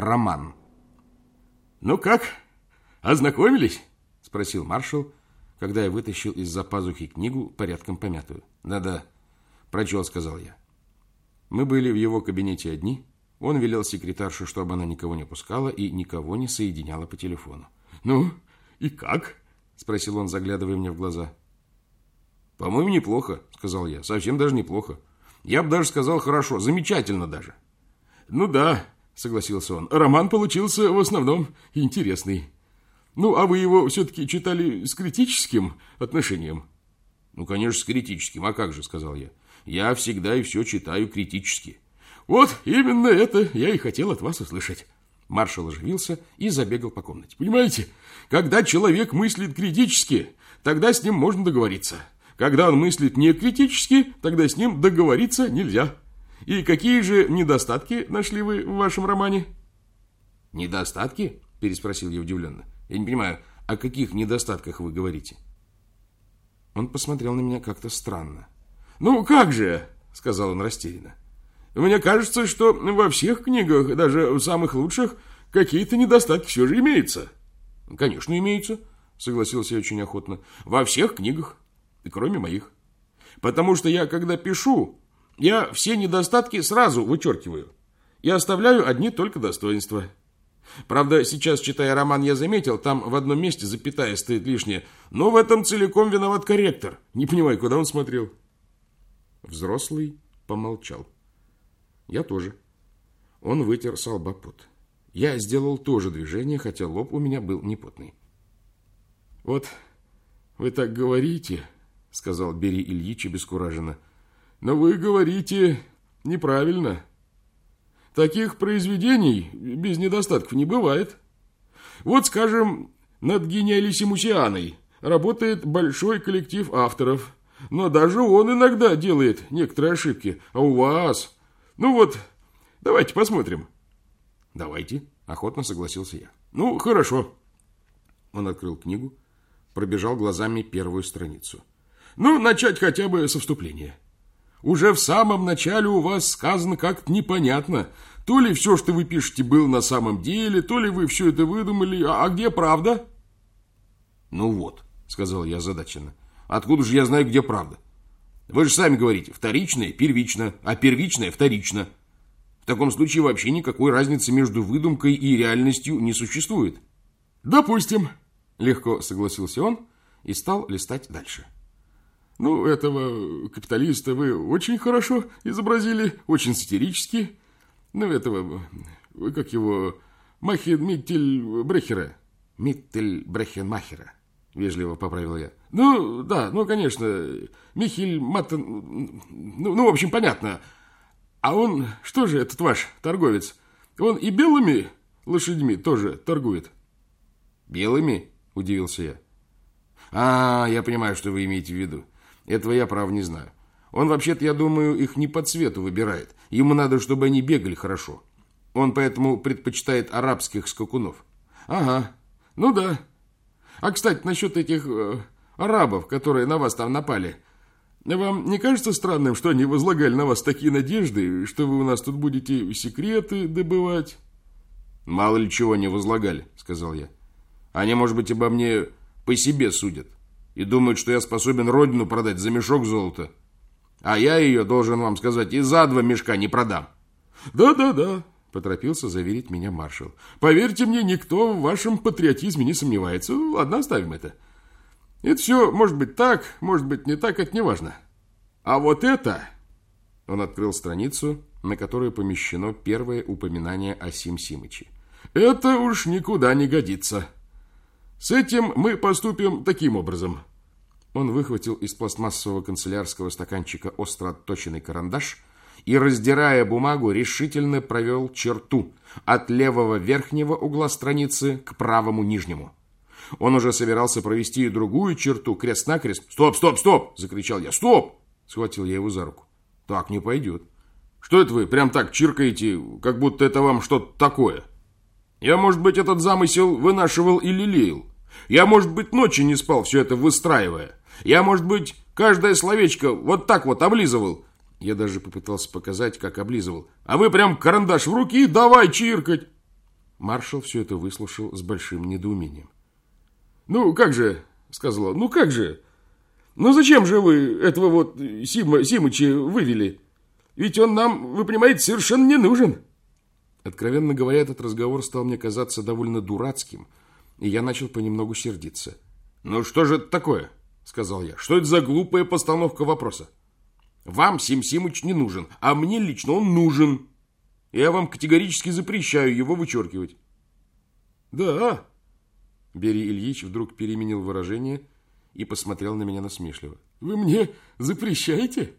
роман. «Ну как, ознакомились?» – спросил маршал, когда я вытащил из-за пазухи книгу, порядком помятую. «Да-да, прочел», – сказал я. Мы были в его кабинете одни. Он велел секретарше, чтобы она никого не пускала и никого не соединяла по телефону. «Ну, и как?» – спросил он, заглядывая мне в глаза. «По-моему, неплохо», – сказал я. «Совсем даже неплохо. Я бы даже сказал хорошо, замечательно даже». «Ну да», – согласился он. «Роман получился в основном интересный. Ну, а вы его все-таки читали с критическим отношением?» «Ну, конечно, с критическим. А как же?» – сказал я. «Я всегда и все читаю критически». «Вот именно это я и хотел от вас услышать». Маршал оживился и забегал по комнате. «Понимаете, когда человек мыслит критически, тогда с ним можно договориться». Когда он мыслит не критически, тогда с ним договориться нельзя. И какие же недостатки нашли вы в вашем романе? Недостатки? Переспросил я удивленно. Я не понимаю, о каких недостатках вы говорите? Он посмотрел на меня как-то странно. Ну, как же, сказал он растерянно. Мне кажется, что во всех книгах, даже в самых лучших, какие-то недостатки все же имеются. Конечно, имеются, согласился я очень охотно. Во всех книгах кроме моих. Потому что я, когда пишу, я все недостатки сразу вычеркиваю и оставляю одни только достоинства. Правда, сейчас, читая роман, я заметил, там в одном месте запятая стоит лишняя, но в этом целиком виноват корректор. Не понимаю, куда он смотрел. Взрослый помолчал. Я тоже. Он вытер с. Я сделал то же движение, хотя лоб у меня был непотный. Вот вы так говорите, — сказал Бери Ильич обескураженно. «Но вы говорите неправильно. Таких произведений без недостатков не бывает. Вот, скажем, над гениалиссимусианой работает большой коллектив авторов, но даже он иногда делает некоторые ошибки. А у вас... Ну вот, давайте посмотрим». «Давайте», — охотно согласился я. «Ну, хорошо». Он открыл книгу, пробежал глазами первую страницу. Ну, начать хотя бы со вступления. Уже в самом начале у вас сказано как-то непонятно. То ли все, что вы пишете, было на самом деле, то ли вы все это выдумали. А, а где правда? Ну вот, сказал я озадаченно. Откуда же я знаю, где правда? Вы же сами говорите, вторичное первично, а первичное вторично. В таком случае вообще никакой разницы между выдумкой и реальностью не существует. Допустим, легко согласился он и стал листать дальше. Ну, этого капиталиста вы очень хорошо изобразили, очень сатирически. Ну, этого, вы как его, Махин Миттель Брехера. Миттель Брехенмахера, вежливо поправил я. Ну, да, ну, конечно, Михель Маттен, ну, ну, в общем, понятно. А он, что же этот ваш торговец, он и белыми лошадьми тоже торгует? Белыми? Удивился я. А, я понимаю, что вы имеете в виду. Этого я, прав не знаю. Он вообще-то, я думаю, их не по цвету выбирает. Ему надо, чтобы они бегали хорошо. Он поэтому предпочитает арабских скакунов. Ага, ну да. А, кстати, насчет этих э, арабов, которые на вас там напали. Вам не кажется странным, что они возлагали на вас такие надежды, что вы у нас тут будете секреты добывать? Мало ли чего они возлагали, сказал я. Они, может быть, обо мне по себе судят и думают, что я способен родину продать за мешок золота. А я ее, должен вам сказать, и за два мешка не продам. Да-да-да, поторопился заверить меня маршал. Поверьте мне, никто в вашем патриотизме не сомневается. Ладно, оставим это. Это все может быть так, может быть не так, это не важно. А вот это... Он открыл страницу, на которой помещено первое упоминание о Сим Симыче. Это уж никуда не годится. С этим мы поступим таким образом. Он выхватил из пластмассового канцелярского стаканчика остро отточенный карандаш и, раздирая бумагу, решительно провел черту от левого верхнего угла страницы к правому нижнему. Он уже собирался провести и другую черту, крест-накрест. «Стоп, стоп, стоп!» – закричал я. «Стоп!» – схватил я его за руку. «Так не пойдет. Что это вы прям так чиркаете, как будто это вам что-то такое?» Я, может быть, этот замысел вынашивал и лелеял. Я, может быть, ночи не спал, все это выстраивая. Я, может быть, каждое словечко вот так вот облизывал. Я даже попытался показать, как облизывал. А вы прям карандаш в руки и давай чиркать. Маршал все это выслушал с большим недоумением. «Ну, как же?» — сказал он. «Ну, как же? Ну, зачем же вы этого вот Сима, Симыча вывели? Ведь он нам, вы понимаете, совершенно не нужен». Откровенно говоря, этот разговор стал мне казаться довольно дурацким, и я начал понемногу сердиться. «Ну, что же это такое?» — сказал я. «Что это за глупая постановка вопроса? Вам Сим Симыч не нужен, а мне лично он нужен». Я вам категорически запрещаю его вычеркивать. Да. Бери Ильич вдруг переменил выражение и посмотрел на меня насмешливо. Вы мне запрещаете?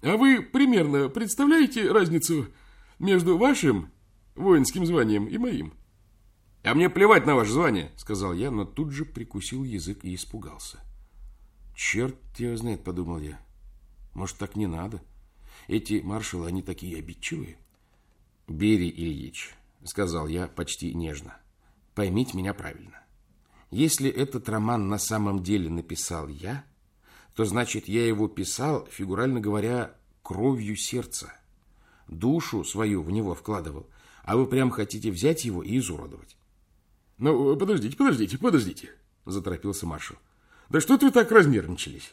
А вы примерно представляете разницу между вашим воинским званием и моим? А мне плевать на ваше звание, сказал я, но тут же прикусил язык и испугался. Черт его знает, подумал я. Может, так не надо? Эти маршалы, они такие обидчивые. Бери, Ильич, сказал я почти нежно, поймите меня правильно. Если этот роман на самом деле написал я, то значит я его писал, фигурально говоря, кровью сердца. Душу свою в него вкладывал, а вы прям хотите взять его и изуродовать. Ну, подождите, подождите, подождите, заторопился маршал. Да что вы так разнервничались?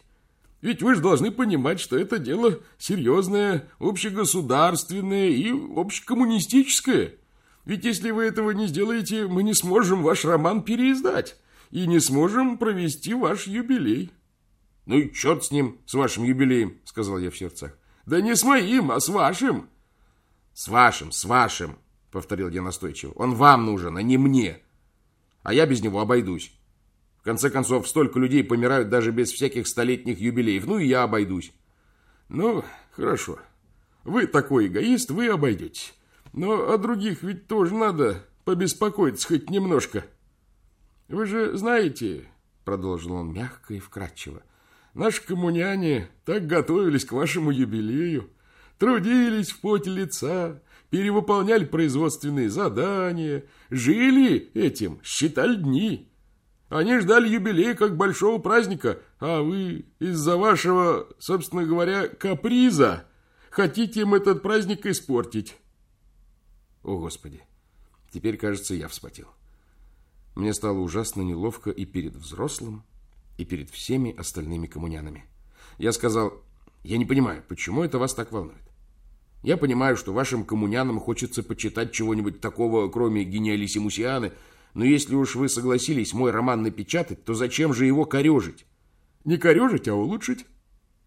Ведь вы же должны понимать, что это дело серьезное, общегосударственное и общекоммунистическое. Ведь если вы этого не сделаете, мы не сможем ваш роман переиздать и не сможем провести ваш юбилей. Ну и черт с ним, с вашим юбилеем, сказал я в сердцах. Да не с моим, а с вашим. С вашим, с вашим, повторил я настойчиво. Он вам нужен, а не мне. А я без него обойдусь. В конце концов, столько людей помирают даже без всяких столетних юбилеев. Ну и я обойдусь. Ну, хорошо. Вы такой эгоист, вы обойдетесь. Но о других ведь тоже надо побеспокоиться хоть немножко. Вы же знаете, продолжил он мягко и вкратчиво, наши коммуняне так готовились к вашему юбилею, трудились в поте лица, перевыполняли производственные задания, жили этим, считали дни. Они ждали юбилея как большого праздника, а вы из-за вашего, собственно говоря, каприза хотите им этот праздник испортить. О, Господи! Теперь, кажется, я вспотел. Мне стало ужасно неловко и перед взрослым, и перед всеми остальными коммунянами. Я сказал, я не понимаю, почему это вас так волнует. Я понимаю, что вашим коммунянам хочется почитать чего-нибудь такого, кроме гениалиссимусианы, но если уж вы согласились мой роман напечатать, то зачем же его корежить? Не корежить, а улучшить.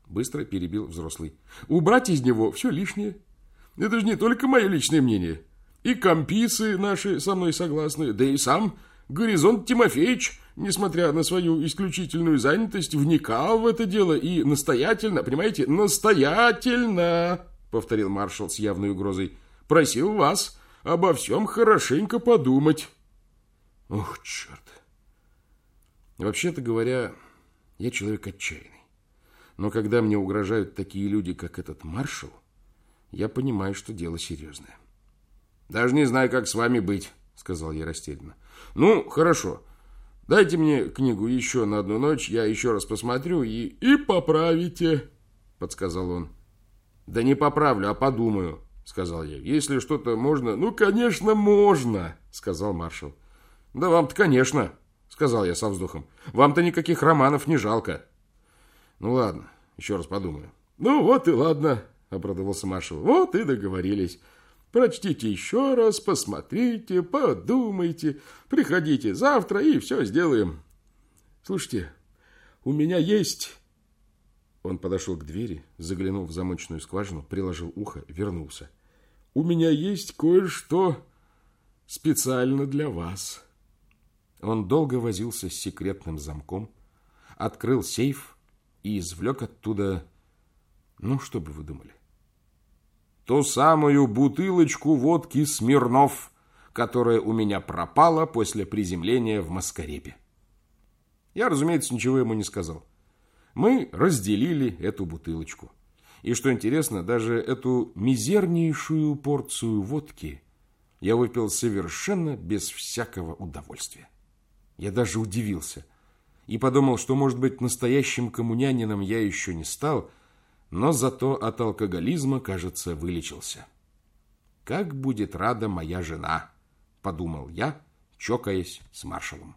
Быстро перебил взрослый. Убрать из него все лишнее. Это же не только мое личное мнение. И комписы наши со мной согласны, да и сам Горизонт Тимофеевич, несмотря на свою исключительную занятость, вникал в это дело и настоятельно, понимаете, настоятельно, повторил маршал с явной угрозой, просил вас обо всем хорошенько подумать. Ох, черт. Вообще-то говоря, я человек отчаянный. Но когда мне угрожают такие люди, как этот маршал, я понимаю, что дело серьезное. Даже не знаю, как с вами быть, сказал я растерянно. Ну, хорошо. Дайте мне книгу еще на одну ночь, я еще раз посмотрю и... И поправите, подсказал он. Да не поправлю, а подумаю, сказал я. Если что-то можно... Ну, конечно, можно, сказал маршал. Да вам-то, конечно, сказал я со вздохом. Вам-то никаких романов не жалко. Ну ладно, еще раз подумаю. Ну вот и ладно, обрадовался маршал. Вот и договорились. Прочтите еще раз, посмотрите, подумайте. Приходите завтра и все сделаем. Слушайте, у меня есть... Он подошел к двери, заглянул в замочную скважину, приложил ухо, вернулся. У меня есть кое-что специально для вас. Он долго возился с секретным замком, открыл сейф и извлек оттуда... Ну, что бы вы думали? Ту самую бутылочку водки «Смирнов», которая у меня пропала после приземления в Маскаребе. Я, разумеется, ничего ему не сказал. Мы разделили эту бутылочку. И что интересно, даже эту мизернейшую порцию водки я выпил совершенно без всякого удовольствия. Я даже удивился и подумал, что, может быть, настоящим коммунянином я еще не стал, но зато от алкоголизма, кажется, вылечился. «Как будет рада моя жена!» подумал я, чокаясь с маршалом.